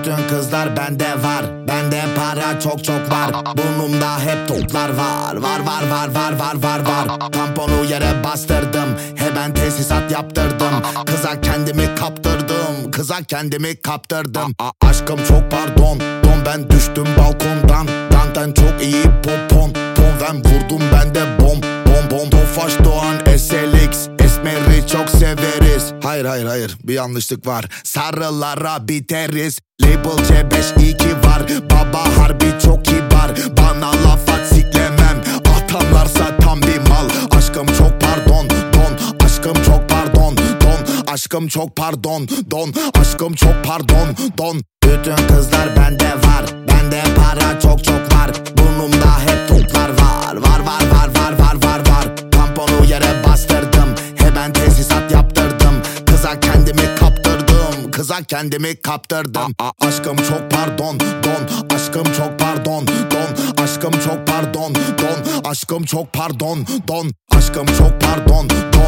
Bütün kızlar bende var. Bende para çok çok var. Burnumda hep toplar var. Var var var var var var var. Tamponu yere bastırdım. He ben tesisat yaptırdım. Kıza kendimi kaptırdım. Kıza kendimi kaptırdım. A- Aşkım çok pardon. Don ben düştüm balkondan. Danten çok iyi popon. Ton ben vurdum ben de bom Bom bom. Tofaş Doğan SLX Esmer'i çok severiz. Hayır hayır hayır. Bir yanlışlık var. Sarılara biteriz Label C5 var. Baba harbi çok kibar. Bana laf at siklemem. Atanlarsa tam bir mal. Aşkım çok pardon don. Aşkım çok pardon don. Aşkım çok pardon don. Aşkım çok pardon don. Bütün kızlar Kıza kendimi kaptırdım. A- Aşkım çok pardon don. Aşkım çok pardon don. Aşkım çok pardon don. Aşkım çok pardon don. Aşkım çok pardon don